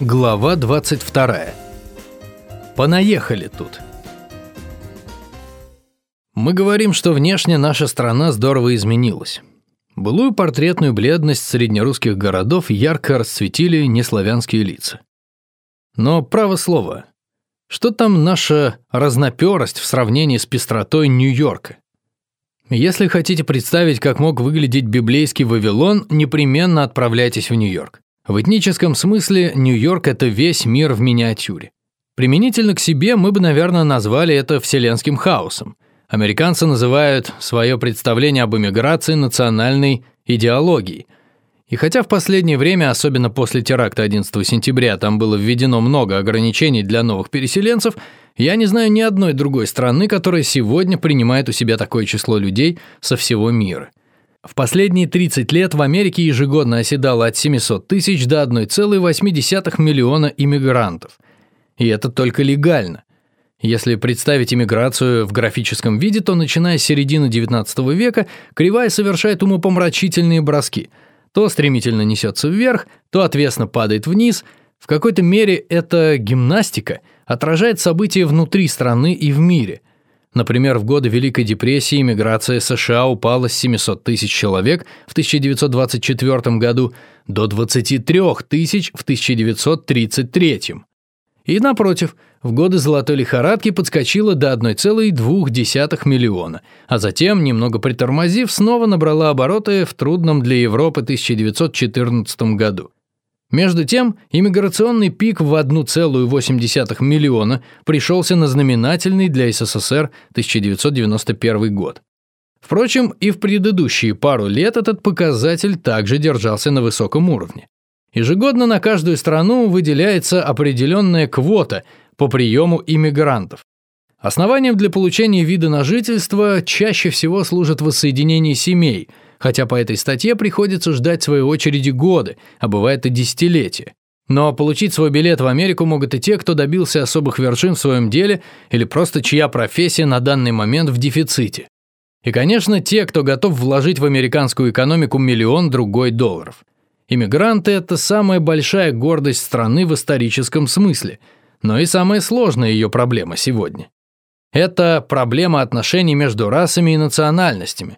Глава 22. Понаехали тут. Мы говорим, что внешне наша страна здорово изменилась. Былую портретную бледность среднерусских городов ярко расцветили неславянские лица. Но право слово, что там наша разноперость в сравнении с пестротой Нью-Йорка? Если хотите представить, как мог выглядеть библейский Вавилон, непременно отправляйтесь в Нью-Йорк. В этническом смысле Нью-Йорк – это весь мир в миниатюре. Применительно к себе мы бы, наверное, назвали это вселенским хаосом. Американцы называют свое представление об эмиграции национальной идеологией – и хотя в последнее время, особенно после теракта 11 сентября, там было введено много ограничений для новых переселенцев, я не знаю ни одной другой страны, которая сегодня принимает у себя такое число людей со всего мира. В последние 30 лет в Америке ежегодно оседало от 700 тысяч до 1,8 миллиона иммигрантов. И это только легально. Если представить иммиграцию в графическом виде, то начиная с середины XIX века кривая совершает умопомрачительные броски – то стремительно несется вверх, то отвесно падает вниз. В какой-то мере эта гимнастика отражает события внутри страны и в мире. Например, в годы Великой депрессии иммиграция США упала с 700 тысяч человек в 1924 году до 23 тысяч в 1933. И напротив, в годы золотой лихорадки подскочила до 1,2 миллиона, а затем, немного притормозив, снова набрала обороты в трудном для Европы 1914 году. Между тем, иммиграционный пик в 1,8 миллиона пришелся на знаменательный для СССР 1991 год. Впрочем, и в предыдущие пару лет этот показатель также держался на высоком уровне. Ежегодно на каждую страну выделяется определенная квота по приему иммигрантов. Основанием для получения вида на жительство чаще всего служит воссоединение семей, хотя по этой статье приходится ждать своей очереди годы, а бывает и десятилетия. Но получить свой билет в Америку могут и те, кто добился особых вершин в своем деле или просто чья профессия на данный момент в дефиците. И, конечно, те, кто готов вложить в американскую экономику миллион другой долларов – Иммигранты – это самая большая гордость страны в историческом смысле, но и самая сложная ее проблема сегодня. Это проблема отношений между расами и национальностями.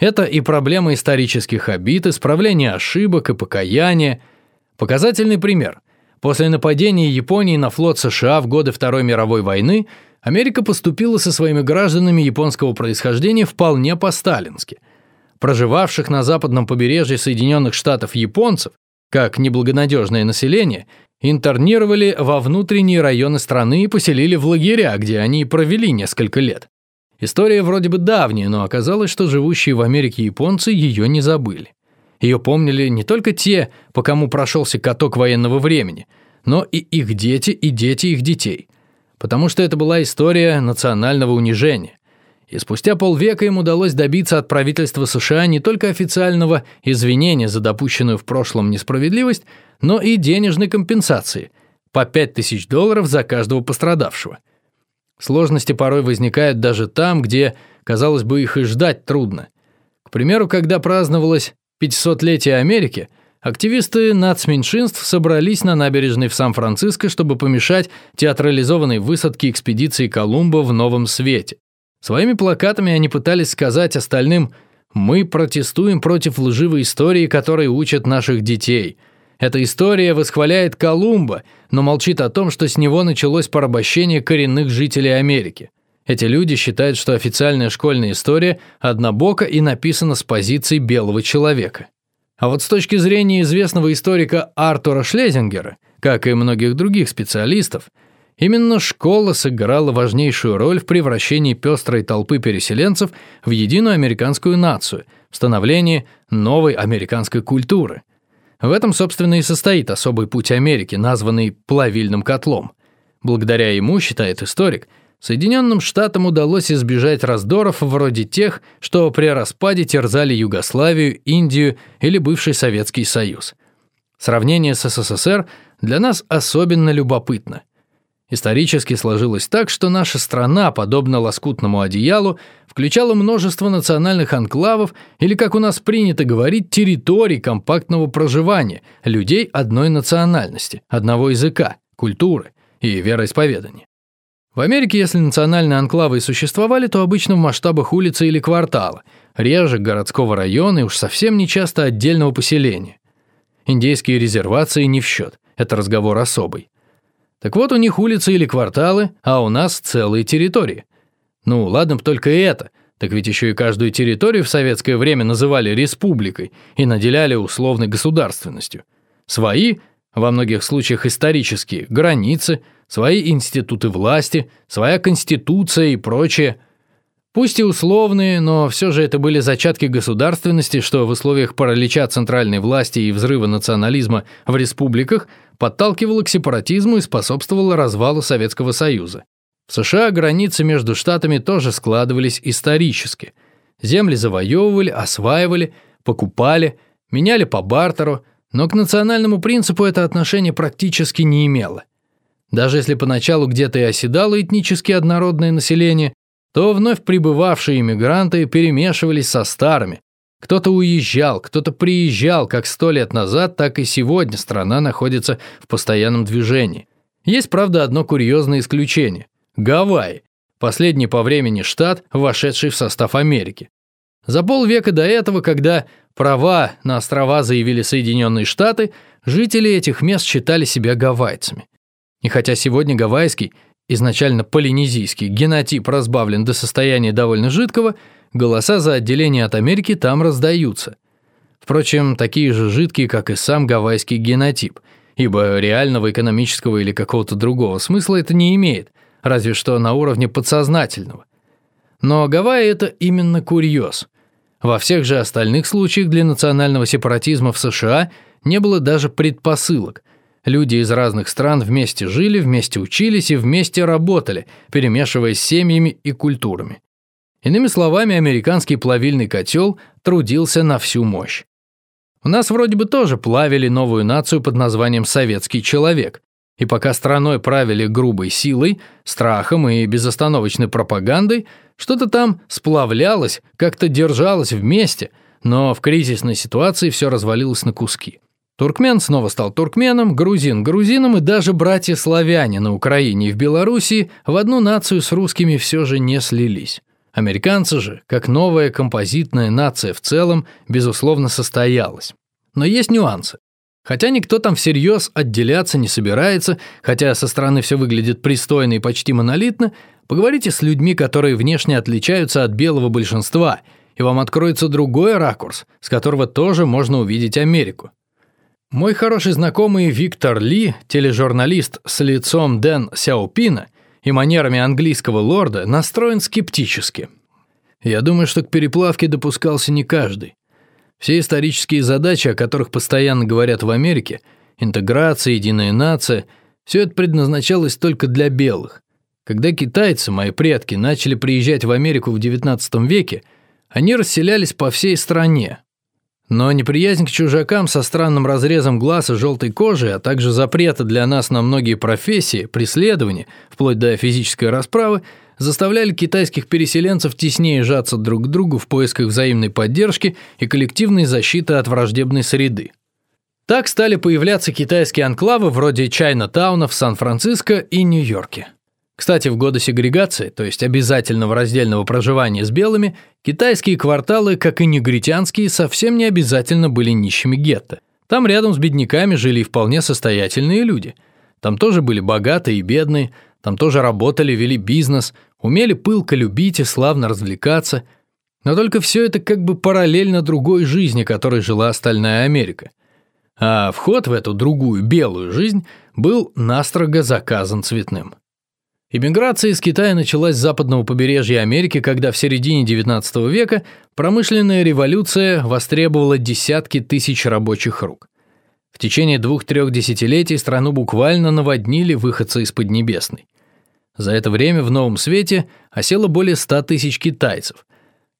Это и проблема исторических обид, исправления ошибок и покаяния. Показательный пример. После нападения Японии на флот США в годы Второй мировой войны Америка поступила со своими гражданами японского происхождения вполне по-сталински – проживавших на западном побережье Соединенных Штатов японцев, как неблагонадежное население, интернировали во внутренние районы страны и поселили в лагеря, где они провели несколько лет. История вроде бы давняя, но оказалось, что живущие в Америке японцы ее не забыли. Ее помнили не только те, по кому прошелся каток военного времени, но и их дети и дети их детей. Потому что это была история национального унижения, и спустя полвека им удалось добиться от правительства США не только официального извинения за допущенную в прошлом несправедливость, но и денежной компенсации – по 5000 долларов за каждого пострадавшего. Сложности порой возникают даже там, где, казалось бы, их и ждать трудно. К примеру, когда праздновалось 500-летие Америки, активисты нацменьшинств собрались на набережной в Сан-Франциско, чтобы помешать театрализованной высадке экспедиции Колумба в Новом Свете. Своими плакатами они пытались сказать остальным «Мы протестуем против лживой истории, которой учат наших детей». Эта история восхваляет Колумба, но молчит о том, что с него началось порабощение коренных жителей Америки. Эти люди считают, что официальная школьная история однобока и написана с позиции белого человека. А вот с точки зрения известного историка Артура Шлезингера, как и многих других специалистов, Именно школа сыграла важнейшую роль в превращении пестрой толпы переселенцев в единую американскую нацию, в становлении новой американской культуры. В этом, собственно, и состоит особый путь Америки, названный плавильным котлом. Благодаря ему, считает историк, Соединенным Штатам удалось избежать раздоров вроде тех, что при распаде терзали Югославию, Индию или бывший Советский Союз. Сравнение с СССР для нас особенно любопытно. Исторически сложилось так, что наша страна, подобно лоскутному одеялу, включала множество национальных анклавов или, как у нас принято говорить, территорий компактного проживания людей одной национальности, одного языка, культуры и вероисповедания. В Америке, если национальные анклавы и существовали, то обычно в масштабах улицы или квартала, реже городского района и уж совсем не часто отдельного поселения. Индейские резервации не в счет, это разговор особый. Так вот, у них улицы или кварталы, а у нас целые территории. Ну, ладно бы только это, так ведь еще и каждую территорию в советское время называли республикой и наделяли условной государственностью. Свои, во многих случаях исторические, границы, свои институты власти, своя конституция и прочее. Пусть и условные, но все же это были зачатки государственности, что в условиях паралича центральной власти и взрыва национализма в республиках подталкивало к сепаратизму и способствовало развалу Советского Союза. В США границы между штатами тоже складывались исторически. Земли завоевывали, осваивали, покупали, меняли по бартеру, но к национальному принципу это отношение практически не имело. Даже если поначалу где-то и оседало этнически однородное население, то вновь прибывавшие иммигранты перемешивались со старыми, кто-то уезжал, кто-то приезжал, как сто лет назад, так и сегодня страна находится в постоянном движении. Есть, правда, одно курьезное исключение – Гавайи, последний по времени штат, вошедший в состав Америки. За полвека до этого, когда права на острова заявили Соединенные Штаты, жители этих мест считали себя гавайцами. И хотя сегодня гавайский, изначально полинезийский, генотип разбавлен до состояния довольно жидкого – голоса за отделение от Америки там раздаются. Впрочем, такие же жидкие, как и сам гавайский генотип, ибо реального экономического или какого-то другого смысла это не имеет, разве что на уровне подсознательного. Но Гавайи – это именно курьез. Во всех же остальных случаях для национального сепаратизма в США не было даже предпосылок. Люди из разных стран вместе жили, вместе учились и вместе работали, перемешиваясь семьями и культурами. Иными словами, американский плавильный котел трудился на всю мощь. У нас вроде бы тоже плавили новую нацию под названием «советский человек», и пока страной правили грубой силой, страхом и безостановочной пропагандой, что-то там сплавлялось, как-то держалось вместе, но в кризисной ситуации все развалилось на куски. Туркмен снова стал туркменом, грузин – грузином, и даже братья-славяне на Украине и в Белоруссии в одну нацию с русскими все же не слились. Американцы же, как новая композитная нация в целом, безусловно состоялась. Но есть нюансы. Хотя никто там всерьез отделяться не собирается, хотя со стороны все выглядит пристойно и почти монолитно, поговорите с людьми, которые внешне отличаются от белого большинства, и вам откроется другой ракурс, с которого тоже можно увидеть Америку. Мой хороший знакомый Виктор Ли, тележурналист с лицом Дэн Сяопина – и манерами английского лорда настроен скептически. Я думаю, что к переплавке допускался не каждый. Все исторические задачи, о которых постоянно говорят в Америке, интеграция, единая нация, все это предназначалось только для белых. Когда китайцы, мои предки, начали приезжать в Америку в XIX веке, они расселялись по всей стране, но неприязнь к чужакам со странным разрезом глаз и желтой кожи, а также запрета для нас на многие профессии, преследования, вплоть до физической расправы, заставляли китайских переселенцев теснее сжаться друг к другу в поисках взаимной поддержки и коллективной защиты от враждебной среды. Так стали появляться китайские анклавы вроде Чайна-тауна в Сан-Франциско и Нью-Йорке. Кстати, в годы сегрегации, то есть обязательного раздельного проживания с белыми, китайские кварталы, как и негритянские, совсем не обязательно были нищими гетто. Там рядом с бедняками жили вполне состоятельные люди. Там тоже были богатые и бедные, там тоже работали, вели бизнес, умели пылко любить и славно развлекаться. Но только все это как бы параллельно другой жизни, которой жила остальная Америка. А вход в эту другую белую жизнь был настрого заказан цветным. Иммиграция из Китая началась с западного побережья Америки, когда в середине XIX века промышленная революция востребовала десятки тысяч рабочих рук. В течение двух-трех десятилетий страну буквально наводнили выходцы из Поднебесной. За это время в Новом Свете осело более 100 тысяч китайцев.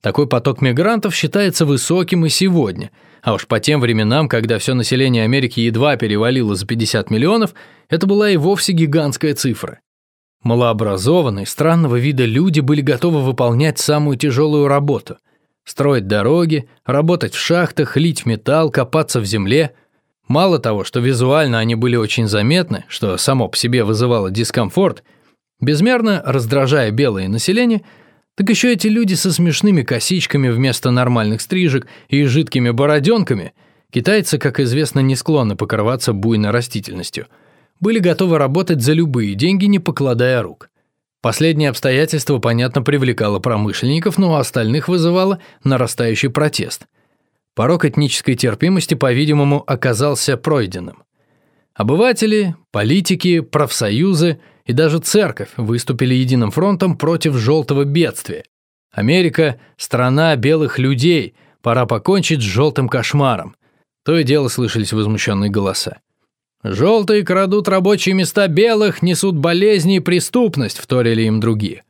Такой поток мигрантов считается высоким и сегодня, а уж по тем временам, когда все население Америки едва перевалило за 50 миллионов, это была и вовсе гигантская цифра. Малообразованные, странного вида люди были готовы выполнять самую тяжелую работу – строить дороги, работать в шахтах, лить металл, копаться в земле. Мало того, что визуально они были очень заметны, что само по себе вызывало дискомфорт, безмерно раздражая белое население, так еще эти люди со смешными косичками вместо нормальных стрижек и жидкими бороденками – Китайцы, как известно, не склонны покрываться буйной растительностью. Были готовы работать за любые деньги, не покладая рук. Последнее обстоятельство, понятно, привлекало промышленников, но у остальных вызывало нарастающий протест. Порог этнической терпимости, по-видимому, оказался пройденным. Обыватели, политики, профсоюзы и даже церковь выступили единым фронтом против желтого бедствия. Америка – страна белых людей, пора покончить с желтым кошмаром. То и дело слышались возмущенные голоса. «Желтые крадут рабочие места белых, несут болезни и преступность», – вторили им другие.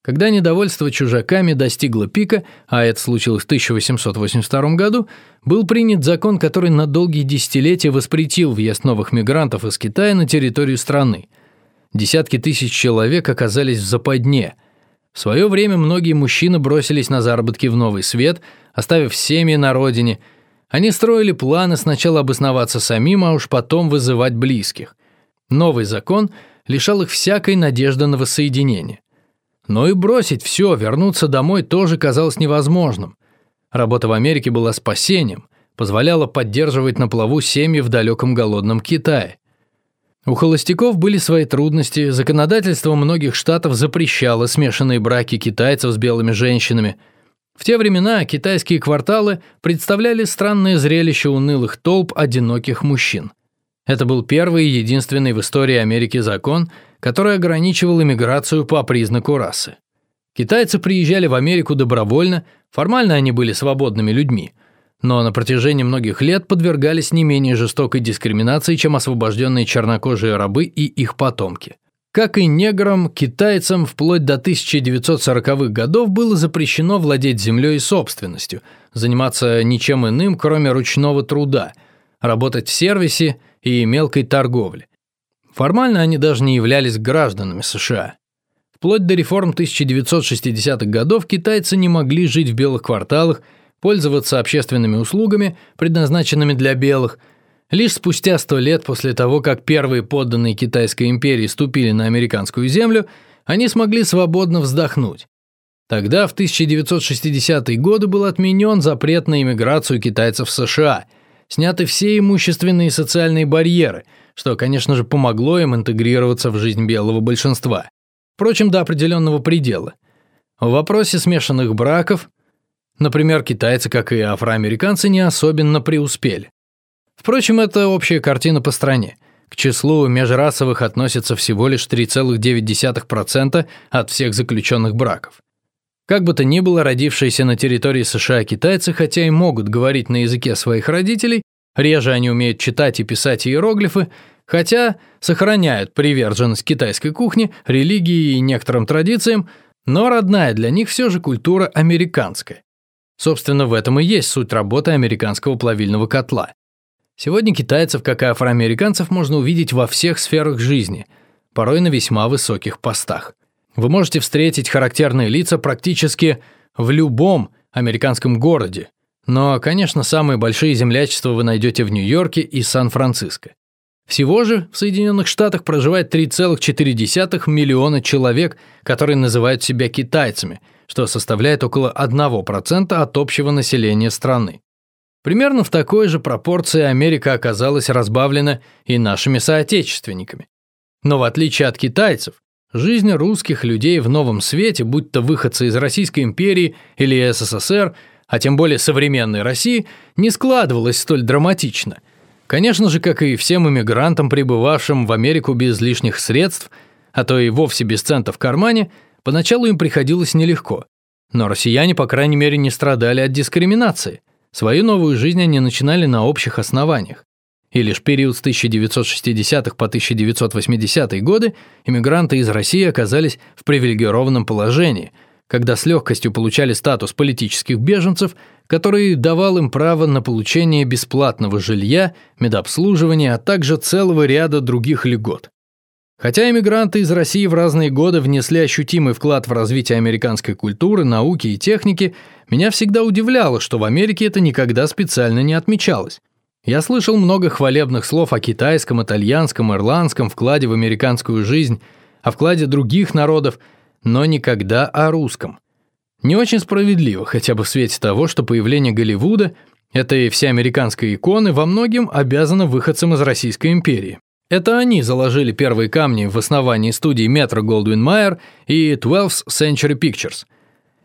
Когда недовольство чужаками достигло пика, а это случилось в 1882 году, был принят закон, который на долгие десятилетия воспретил въезд новых мигрантов из Китая на территорию страны. Десятки тысяч человек оказались в западне. В свое время многие мужчины бросились на заработки в Новый Свет, оставив семьи на родине – они строили планы сначала обосноваться самим, а уж потом вызывать близких. Новый закон лишал их всякой надежды на воссоединение. Но и бросить все, вернуться домой тоже казалось невозможным. Работа в Америке была спасением, позволяла поддерживать на плаву семьи в далеком голодном Китае. У холостяков были свои трудности, законодательство многих штатов запрещало смешанные браки китайцев с белыми женщинами – в те времена китайские кварталы представляли странное зрелище унылых толп одиноких мужчин. Это был первый и единственный в истории Америки закон, который ограничивал иммиграцию по признаку расы. Китайцы приезжали в Америку добровольно, формально они были свободными людьми, но на протяжении многих лет подвергались не менее жестокой дискриминации, чем освобожденные чернокожие рабы и их потомки – как и неграм, китайцам вплоть до 1940-х годов было запрещено владеть землей и собственностью, заниматься ничем иным, кроме ручного труда, работать в сервисе и мелкой торговле. Формально они даже не являлись гражданами США. Вплоть до реформ 1960-х годов китайцы не могли жить в белых кварталах, пользоваться общественными услугами, предназначенными для белых – Лишь спустя сто лет после того, как первые подданные Китайской империи ступили на американскую землю, они смогли свободно вздохнуть. Тогда, в 1960-е годы, был отменен запрет на иммиграцию китайцев в США, сняты все имущественные и социальные барьеры, что, конечно же, помогло им интегрироваться в жизнь белого большинства. Впрочем, до определенного предела. В вопросе смешанных браков, например, китайцы, как и афроамериканцы, не особенно преуспели. Впрочем, это общая картина по стране. К числу межрасовых относится всего лишь 3,9% от всех заключенных браков. Как бы то ни было, родившиеся на территории США китайцы, хотя и могут говорить на языке своих родителей, реже они умеют читать и писать иероглифы, хотя сохраняют приверженность китайской кухне, религии и некоторым традициям, но родная для них все же культура американская. Собственно, в этом и есть суть работы американского плавильного котла. Сегодня китайцев, как и афроамериканцев, можно увидеть во всех сферах жизни, порой на весьма высоких постах. Вы можете встретить характерные лица практически в любом американском городе, но, конечно, самые большие землячества вы найдете в Нью-Йорке и Сан-Франциско. Всего же в Соединенных Штатах проживает 3,4 миллиона человек, которые называют себя китайцами, что составляет около 1% от общего населения страны. Примерно в такой же пропорции Америка оказалась разбавлена и нашими соотечественниками. Но в отличие от китайцев, жизнь русских людей в новом свете, будь то выходцы из Российской империи или СССР, а тем более современной России, не складывалась столь драматично. Конечно же, как и всем иммигрантам, прибывавшим в Америку без лишних средств, а то и вовсе без цента в кармане, поначалу им приходилось нелегко. Но россияне, по крайней мере, не страдали от дискриминации. Свою новую жизнь они начинали на общих основаниях. И лишь период с 1960-х по 1980-е годы иммигранты из России оказались в привилегированном положении, когда с легкостью получали статус политических беженцев, который давал им право на получение бесплатного жилья, медобслуживания, а также целого ряда других льгот. Хотя иммигранты из России в разные годы внесли ощутимый вклад в развитие американской культуры, науки и техники, меня всегда удивляло, что в Америке это никогда специально не отмечалось. Я слышал много хвалебных слов о китайском, итальянском, ирландском вкладе в американскую жизнь, о вкладе других народов, но никогда о русском. Не очень справедливо, хотя бы в свете того, что появление Голливуда, этой всеамериканской иконы, во многим обязано выходцам из Российской империи. Это они заложили первые камни в основании студии Metro Goldwyn Mayer и 12th Century Pictures.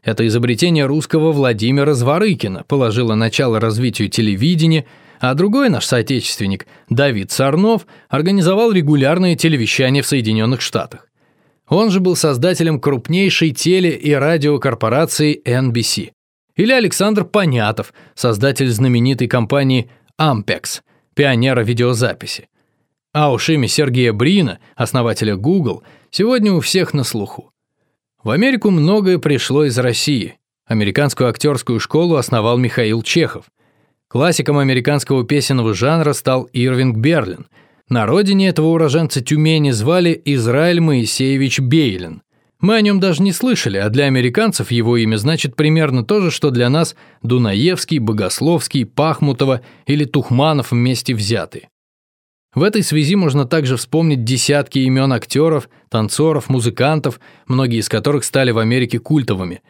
Это изобретение русского Владимира Зворыкина положило начало развитию телевидения, а другой наш соотечественник, Давид Сарнов, организовал регулярное телевещание в Соединенных Штатах. Он же был создателем крупнейшей теле- и радиокорпорации NBC. Или Александр Понятов, создатель знаменитой компании Ampex, пионера видеозаписи. А уж имя Сергея Брина, основателя Google, сегодня у всех на слуху. В Америку многое пришло из России. Американскую актерскую школу основал Михаил Чехов. Классиком американского песенного жанра стал Ирвинг Берлин. На родине этого уроженца Тюмени звали Израиль Моисеевич Бейлин. Мы о нем даже не слышали, а для американцев его имя значит примерно то же, что для нас Дунаевский, Богословский, Пахмутова или Тухманов вместе взятые. В этой связи можно также вспомнить десятки имен актеров, танцоров, музыкантов, многие из которых стали в Америке культовыми.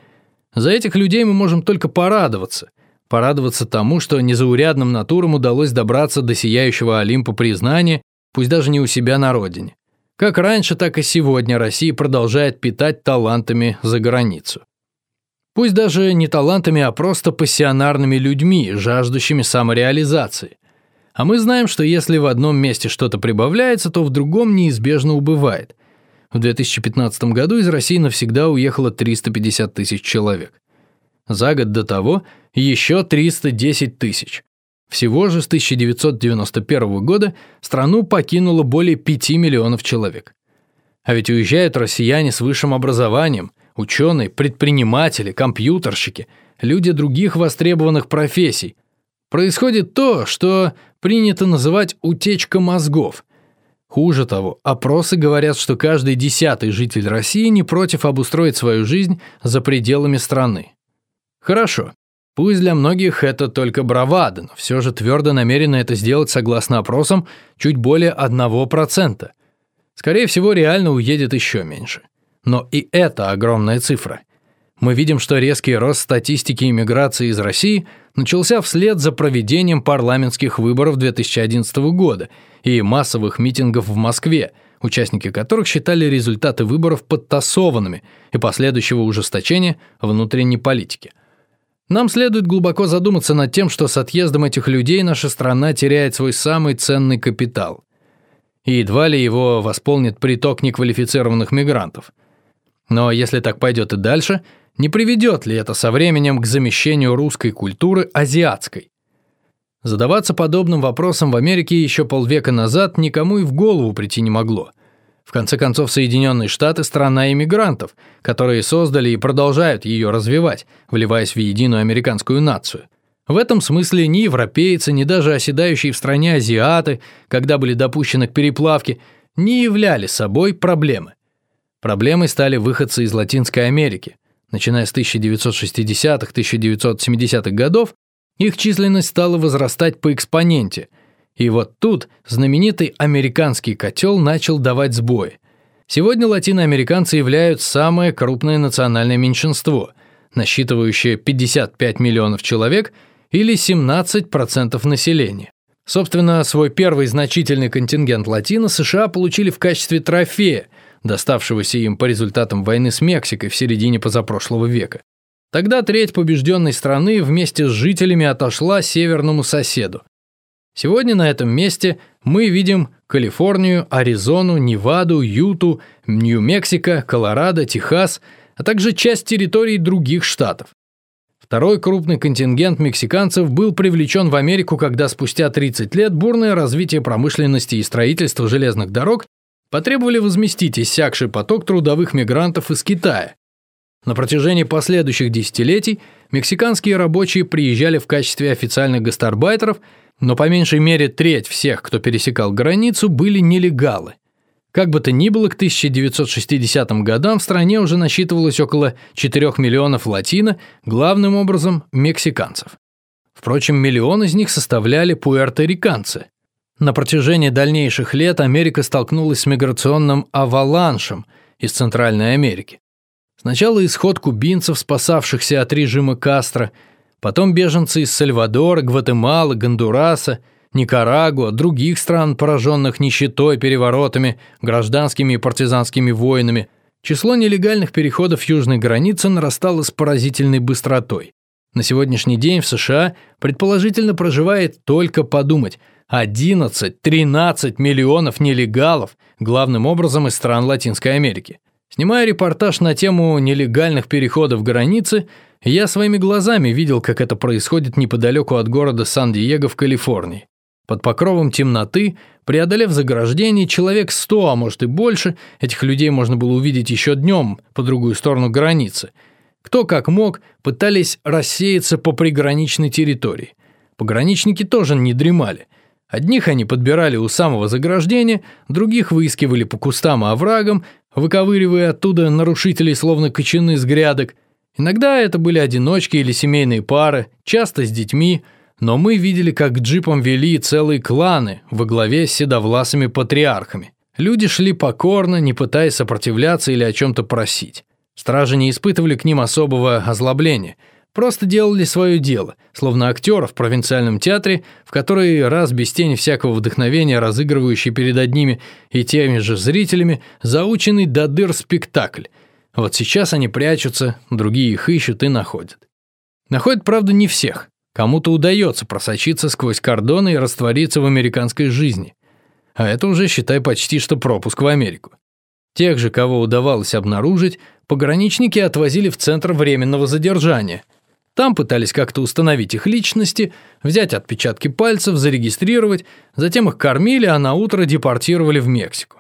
За этих людей мы можем только порадоваться. Порадоваться тому, что незаурядным натурам удалось добраться до сияющего Олимпа признания, пусть даже не у себя на родине. Как раньше, так и сегодня Россия продолжает питать талантами за границу. Пусть даже не талантами, а просто пассионарными людьми, жаждущими самореализации. А мы знаем, что если в одном месте что-то прибавляется, то в другом неизбежно убывает. В 2015 году из России навсегда уехало 350 тысяч человек. За год до того еще 310 тысяч. Всего же с 1991 года страну покинуло более 5 миллионов человек. А ведь уезжают россияне с высшим образованием, ученые, предприниматели, компьютерщики, люди других востребованных профессий. Происходит то, что принято называть утечка мозгов. Хуже того, опросы говорят, что каждый десятый житель России не против обустроить свою жизнь за пределами страны. Хорошо. Пусть для многих это только бравада, но все же твердо намерены это сделать согласно опросам чуть более 1%. Скорее всего, реально уедет еще меньше. Но и это огромная цифра – мы видим, что резкий рост статистики иммиграции из России начался вслед за проведением парламентских выборов 2011 года и массовых митингов в Москве, участники которых считали результаты выборов подтасованными и последующего ужесточения внутренней политики. Нам следует глубоко задуматься над тем, что с отъездом этих людей наша страна теряет свой самый ценный капитал. И едва ли его восполнит приток неквалифицированных мигрантов. Но если так пойдет и дальше – не приведет ли это со временем к замещению русской культуры азиатской? Задаваться подобным вопросом в Америке еще полвека назад никому и в голову прийти не могло. В конце концов, Соединенные Штаты – страна иммигрантов, которые создали и продолжают ее развивать, вливаясь в единую американскую нацию. В этом смысле ни европейцы, ни даже оседающие в стране азиаты, когда были допущены к переплавке, не являли собой проблемы. Проблемой стали выходцы из Латинской Америки, Начиная с 1960-1970-х годов, их численность стала возрастать по экспоненте. И вот тут знаменитый американский котел начал давать сбои. Сегодня латиноамериканцы являются самое крупное национальное меньшинство, насчитывающее 55 миллионов человек или 17% населения. Собственно, свой первый значительный контингент латино США получили в качестве трофея – доставшегося им по результатам войны с Мексикой в середине позапрошлого века. Тогда треть побежденной страны вместе с жителями отошла северному соседу. Сегодня на этом месте мы видим Калифорнию, Аризону, Неваду, Юту, Нью-Мексико, Колорадо, Техас, а также часть территорий других штатов. Второй крупный контингент мексиканцев был привлечен в Америку, когда спустя 30 лет бурное развитие промышленности и строительства железных дорог потребовали возместить иссякший поток трудовых мигрантов из Китая. На протяжении последующих десятилетий мексиканские рабочие приезжали в качестве официальных гастарбайтеров, но по меньшей мере треть всех, кто пересекал границу, были нелегалы. Как бы то ни было, к 1960 годам в стране уже насчитывалось около 4 миллионов латино, главным образом мексиканцев. Впрочем, миллион из них составляли пуэрториканцы. На протяжении дальнейших лет Америка столкнулась с миграционным аваланшем из Центральной Америки. Сначала исход кубинцев, спасавшихся от режима Кастро, потом беженцы из Сальвадора, Гватемалы, Гондураса – Никарагуа, других стран, пораженных нищетой, переворотами, гражданскими и партизанскими войнами, число нелегальных переходов южной границы нарастало с поразительной быстротой. На сегодняшний день в США предположительно проживает только подумать 11-13 миллионов нелегалов, главным образом из стран Латинской Америки. Снимая репортаж на тему нелегальных переходов границы, я своими глазами видел, как это происходит неподалеку от города Сан-Диего в Калифорнии. Под покровом темноты, преодолев заграждение, человек сто, а может и больше, этих людей можно было увидеть еще днем по другую сторону границы. Кто как мог, пытались рассеяться по приграничной территории. Пограничники тоже не дремали. Одних они подбирали у самого заграждения, других выискивали по кустам и оврагам, выковыривая оттуда нарушителей словно кочаны с грядок. Иногда это были одиночки или семейные пары, часто с детьми – но мы видели, как джипом вели целые кланы во главе с седовласыми патриархами. Люди шли покорно, не пытаясь сопротивляться или о чем-то просить. Стражи не испытывали к ним особого озлобления, просто делали свое дело, словно актеры в провинциальном театре, в который раз без тени всякого вдохновения разыгрывающий перед одними и теми же зрителями заученный до дыр спектакль. Вот сейчас они прячутся, другие их ищут и находят. Находят, правда, не всех. Кому-то удается просочиться сквозь кордоны и раствориться в американской жизни. А это уже, считай, почти что пропуск в Америку. Тех же, кого удавалось обнаружить, пограничники отвозили в центр временного задержания. Там пытались как-то установить их личности, взять отпечатки пальцев, зарегистрировать, затем их кормили, а на утро депортировали в Мексику.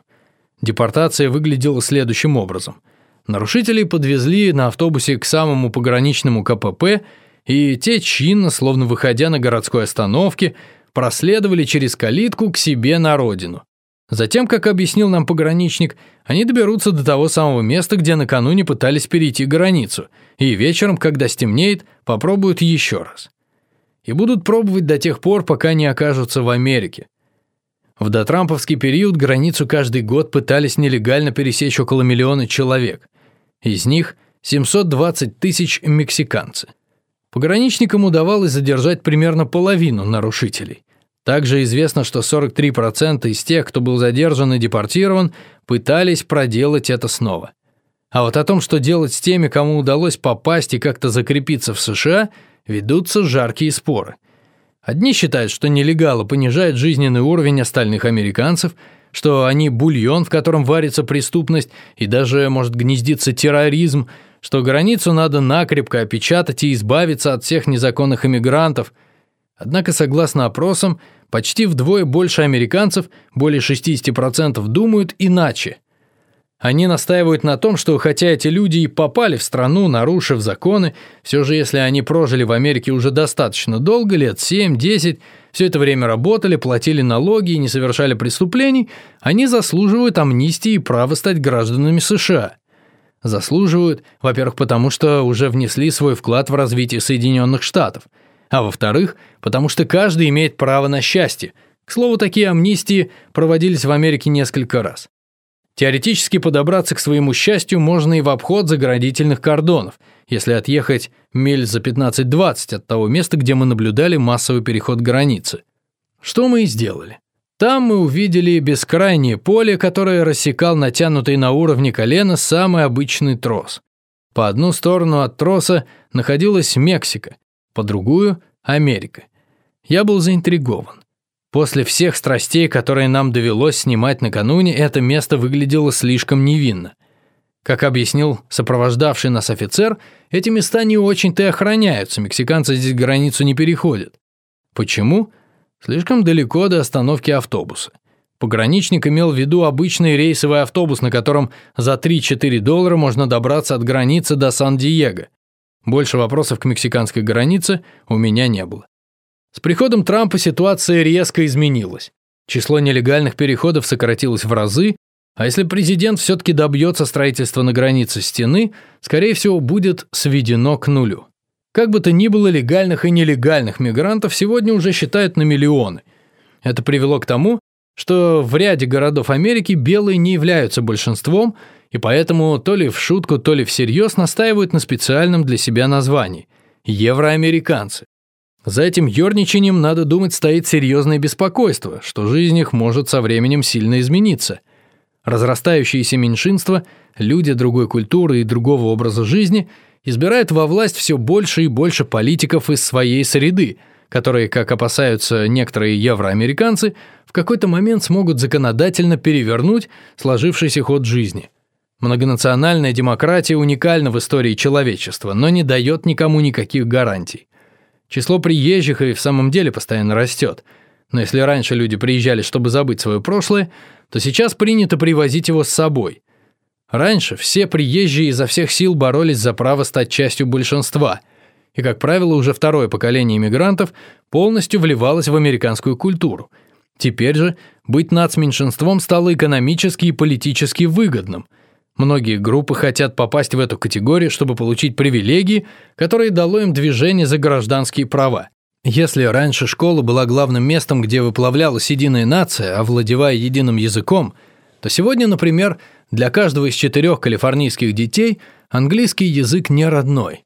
Депортация выглядела следующим образом. Нарушителей подвезли на автобусе к самому пограничному КПП и те чинно, словно выходя на городской остановке, проследовали через калитку к себе на родину. Затем, как объяснил нам пограничник, они доберутся до того самого места, где накануне пытались перейти границу, и вечером, когда стемнеет, попробуют еще раз. И будут пробовать до тех пор, пока не окажутся в Америке. В дотрамповский период границу каждый год пытались нелегально пересечь около миллиона человек. Из них 720 тысяч мексиканцы – Пограничникам удавалось задержать примерно половину нарушителей. Также известно, что 43% из тех, кто был задержан и депортирован, пытались проделать это снова. А вот о том, что делать с теми, кому удалось попасть и как-то закрепиться в США, ведутся жаркие споры. Одни считают, что нелегалы понижают жизненный уровень остальных американцев, что они бульон, в котором варится преступность и даже может гнездиться терроризм, что границу надо накрепко опечатать и избавиться от всех незаконных иммигрантов. Однако, согласно опросам, почти вдвое больше американцев, более 60% думают иначе. Они настаивают на том, что хотя эти люди и попали в страну, нарушив законы, все же если они прожили в Америке уже достаточно долго, лет 7-10, все это время работали, платили налоги и не совершали преступлений, они заслуживают амнистии и права стать гражданами США. Заслуживают, во-первых, потому что уже внесли свой вклад в развитие Соединенных Штатов, а во-вторых, потому что каждый имеет право на счастье. К слову, такие амнистии проводились в Америке несколько раз. Теоретически подобраться к своему счастью можно и в обход заградительных кордонов, если отъехать миль за 15-20 от того места, где мы наблюдали массовый переход границы. Что мы и сделали. Там мы увидели бескрайнее поле, которое рассекал натянутый на уровне колена самый обычный трос. По одну сторону от троса находилась Мексика, по другую – Америка. Я был заинтригован. После всех страстей, которые нам довелось снимать накануне, это место выглядело слишком невинно. Как объяснил сопровождавший нас офицер, эти места не очень-то охраняются, мексиканцы здесь границу не переходят. Почему? Слишком далеко до остановки автобуса. Пограничник имел в виду обычный рейсовый автобус, на котором за 3-4 доллара можно добраться от границы до Сан-Диего. Больше вопросов к мексиканской границе у меня не было. С приходом Трампа ситуация резко изменилась. Число нелегальных переходов сократилось в разы, А если президент все-таки добьется строительства на границе стены, скорее всего, будет сведено к нулю. Как бы то ни было, легальных и нелегальных мигрантов сегодня уже считают на миллионы. Это привело к тому, что в ряде городов Америки белые не являются большинством, и поэтому то ли в шутку, то ли всерьез настаивают на специальном для себя названии – евроамериканцы. За этим ерничанием, надо думать, стоит серьезное беспокойство, что жизнь их может со временем сильно измениться – Разрастающиеся меньшинства, люди другой культуры и другого образа жизни избирают во власть все больше и больше политиков из своей среды, которые, как опасаются некоторые евроамериканцы, в какой-то момент смогут законодательно перевернуть сложившийся ход жизни. Многонациональная демократия уникальна в истории человечества, но не дает никому никаких гарантий. Число приезжих и в самом деле постоянно растет. Но если раньше люди приезжали, чтобы забыть свое прошлое, то сейчас принято привозить его с собой. Раньше все приезжие изо всех сил боролись за право стать частью большинства, и, как правило, уже второе поколение иммигрантов полностью вливалось в американскую культуру. Теперь же быть нацменьшинством стало экономически и политически выгодным. Многие группы хотят попасть в эту категорию, чтобы получить привилегии, которые дало им движение за гражданские права. Если раньше школа была главным местом, где выплавлялась единая нация, овладевая единым языком, то сегодня, например, для каждого из четырех калифорнийских детей английский язык не родной.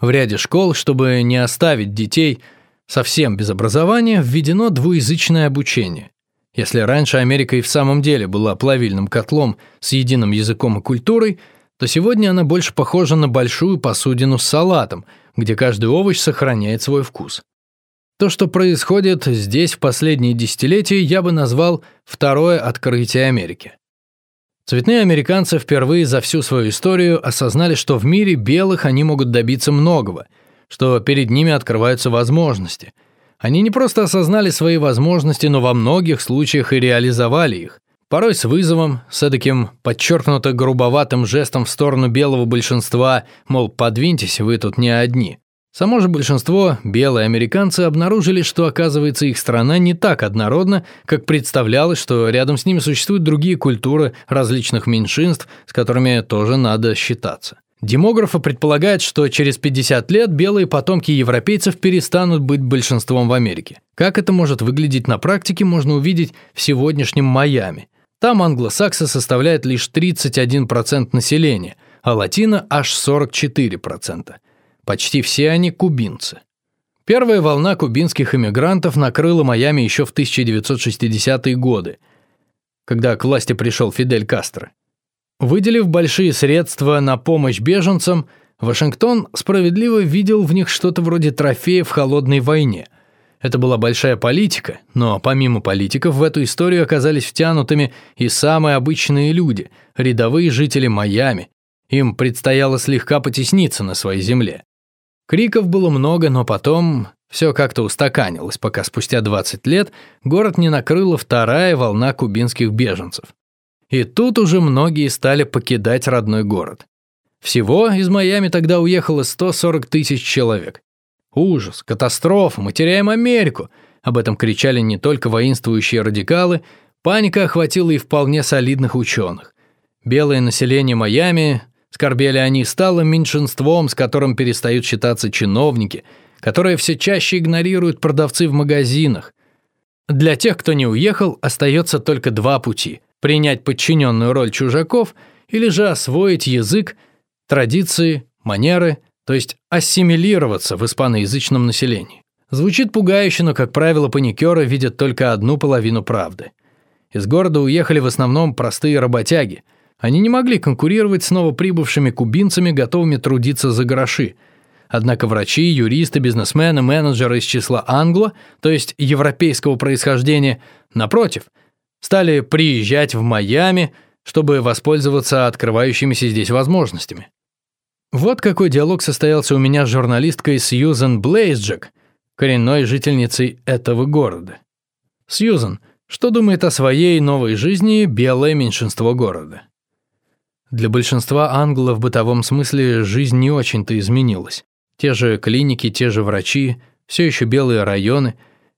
В ряде школ, чтобы не оставить детей совсем без образования, введено двуязычное обучение. Если раньше Америка и в самом деле была плавильным котлом с единым языком и культурой, то сегодня она больше похожа на большую посудину с салатом, где каждый овощ сохраняет свой вкус. То, что происходит здесь в последние десятилетия, я бы назвал второе открытие Америки. Цветные американцы впервые за всю свою историю осознали, что в мире белых они могут добиться многого, что перед ними открываются возможности. Они не просто осознали свои возможности, но во многих случаях и реализовали их. Порой с вызовом, с таким подчеркнуто грубоватым жестом в сторону белого большинства, мол, подвиньтесь, вы тут не одни. Само же большинство, белые американцы, обнаружили, что, оказывается, их страна не так однородна, как представлялось, что рядом с ними существуют другие культуры различных меньшинств, с которыми тоже надо считаться. Демографы предполагают, что через 50 лет белые потомки европейцев перестанут быть большинством в Америке. Как это может выглядеть на практике, можно увидеть в сегодняшнем Майами. Там англосаксы составляют лишь 31% населения, а латино аж 44%. Почти все они кубинцы. Первая волна кубинских иммигрантов накрыла Майами еще в 1960-е годы, когда к власти пришел Фидель Кастро. Выделив большие средства на помощь беженцам, Вашингтон справедливо видел в них что-то вроде трофея в холодной войне. Это была большая политика, но помимо политиков в эту историю оказались втянутыми и самые обычные люди, рядовые жители Майами. Им предстояло слегка потесниться на своей земле. Криков было много, но потом все как-то устаканилось, пока спустя 20 лет город не накрыла вторая волна кубинских беженцев. И тут уже многие стали покидать родной город. Всего из Майами тогда уехало 140 тысяч человек. Ужас, катастрофа, мы теряем Америку. Об этом кричали не только воинствующие радикалы, паника охватила и вполне солидных ученых. Белое население Майами Скорбели они стало меньшинством, с которым перестают считаться чиновники, которые все чаще игнорируют продавцы в магазинах. Для тех, кто не уехал, остается только два пути – принять подчиненную роль чужаков или же освоить язык, традиции, манеры, то есть ассимилироваться в испаноязычном населении. Звучит пугающе, но, как правило, паникеры видят только одну половину правды. Из города уехали в основном простые работяги – они не могли конкурировать с новоприбывшими кубинцами, готовыми трудиться за гроши. Однако врачи, юристы, бизнесмены, менеджеры из числа англо, то есть европейского происхождения, напротив, стали приезжать в Майами, чтобы воспользоваться открывающимися здесь возможностями. Вот какой диалог состоялся у меня с журналисткой Сьюзен Блейзджек, коренной жительницей этого города. Сьюзен, что думает о своей новой жизни белое меньшинство города? Для большинства англов в бытовом смысле жизнь не очень-то изменилась. Те же клиники, те же врачи, все еще белые районы.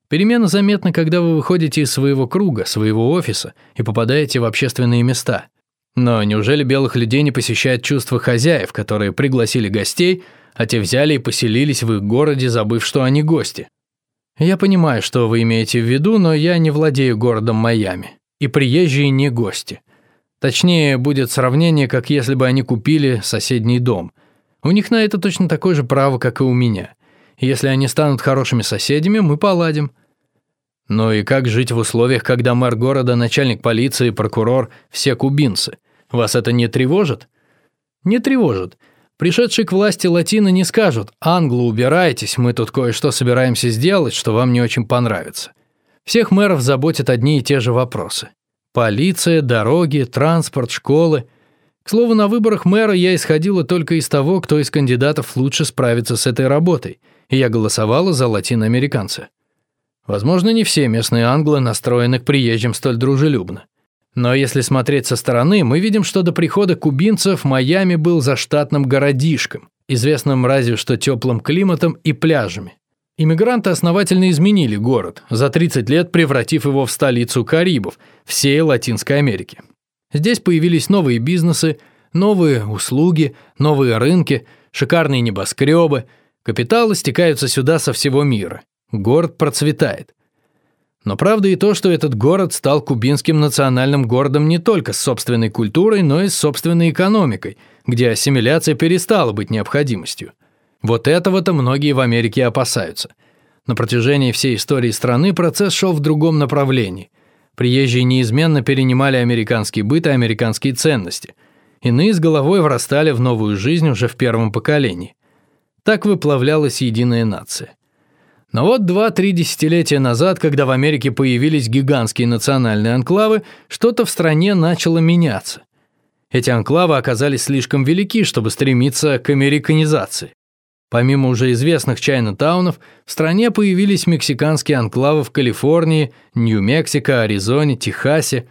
Перемена заметна, когда вы выходите из своего круга, своего офиса и попадаете в общественные места. Но неужели белых людей не посещает чувство хозяев, которые пригласили гостей, а те взяли и поселились в их городе, забыв, что они гости? Я понимаю, что вы имеете в виду, но я не владею городом Майами. И приезжие не гости. Точнее, будет сравнение, как если бы они купили соседний дом. У них на это точно такое же право, как и у меня. Если они станут хорошими соседями, мы поладим. Ну и как жить в условиях, когда мэр города, начальник полиции, прокурор – все кубинцы? Вас это не тревожит? Не тревожит. Пришедшие к власти латины не скажут «Англо, убирайтесь, мы тут кое-что собираемся сделать, что вам не очень понравится». Всех мэров заботят одни и те же вопросы. Полиция, дороги, транспорт, школы. К слову, на выборах мэра я исходила только из того, кто из кандидатов лучше справится с этой работой, и я голосовала за латиноамериканца. Возможно, не все местные англы настроены к приезжим столь дружелюбно. Но если смотреть со стороны, мы видим, что до прихода кубинцев Майами был заштатным городишком, известным разве что теплым климатом и пляжами. Иммигранты основательно изменили город, за 30 лет превратив его в столицу Карибов, всей Латинской Америки. Здесь появились новые бизнесы, новые услуги, новые рынки, шикарные небоскребы. Капиталы стекаются сюда со всего мира. Город процветает. Но правда и то, что этот город стал кубинским национальным городом не только с собственной культурой, но и с собственной экономикой, где ассимиляция перестала быть необходимостью. Вот этого-то многие в Америке опасаются. На протяжении всей истории страны процесс шел в другом направлении. Приезжие неизменно перенимали американский быт и американские ценности. Иные с головой врастали в новую жизнь уже в первом поколении. Так выплавлялась единая нация. Но вот два-три десятилетия назад, когда в Америке появились гигантские национальные анклавы, что-то в стране начало меняться. Эти анклавы оказались слишком велики, чтобы стремиться к американизации. Помимо уже известных Чайна-таунов, в стране появились мексиканские анклавы в Калифорнии, Нью-Мексико, Аризоне, Техасе.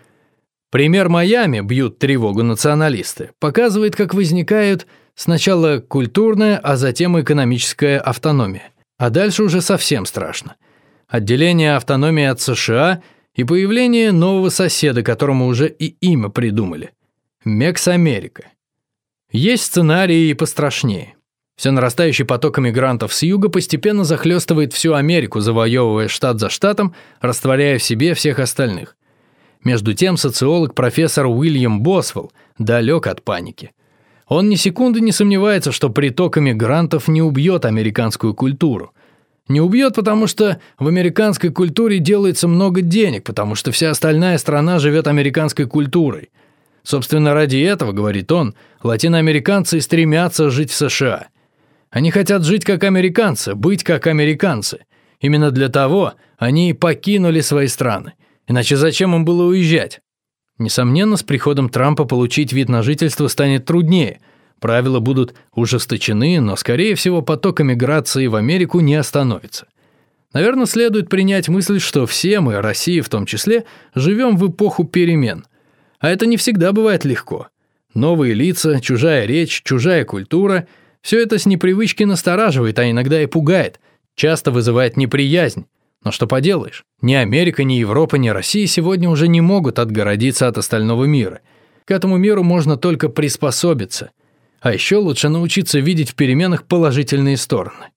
Пример Майами бьют тревогу националисты, показывает, как возникают сначала культурная, а затем экономическая автономия. А дальше уже совсем страшно. Отделение автономии от США и появление нового соседа, которому уже и имя придумали. Мекс-Америка. Есть сценарии и пострашнее. Все нарастающий поток иммигрантов с юга постепенно захлестывает всю Америку, завоевывая штат за штатом, растворяя в себе всех остальных. Между тем социолог профессор Уильям Босвелл далек от паники. Он ни секунды не сомневается, что приток иммигрантов не убьет американскую культуру. Не убьет, потому что в американской культуре делается много денег, потому что вся остальная страна живет американской культурой. Собственно, ради этого, говорит он, латиноамериканцы стремятся жить в США – они хотят жить как американцы, быть как американцы. Именно для того они и покинули свои страны. Иначе зачем им было уезжать? Несомненно, с приходом Трампа получить вид на жительство станет труднее. Правила будут ужесточены, но, скорее всего, поток эмиграции в Америку не остановится. Наверное, следует принять мысль, что все мы, Россия в том числе, живем в эпоху перемен. А это не всегда бывает легко. Новые лица, чужая речь, чужая культура – все это с непривычки настораживает, а иногда и пугает, часто вызывает неприязнь. Но что поделаешь, ни Америка, ни Европа, ни Россия сегодня уже не могут отгородиться от остального мира. К этому миру можно только приспособиться. А еще лучше научиться видеть в переменах положительные стороны.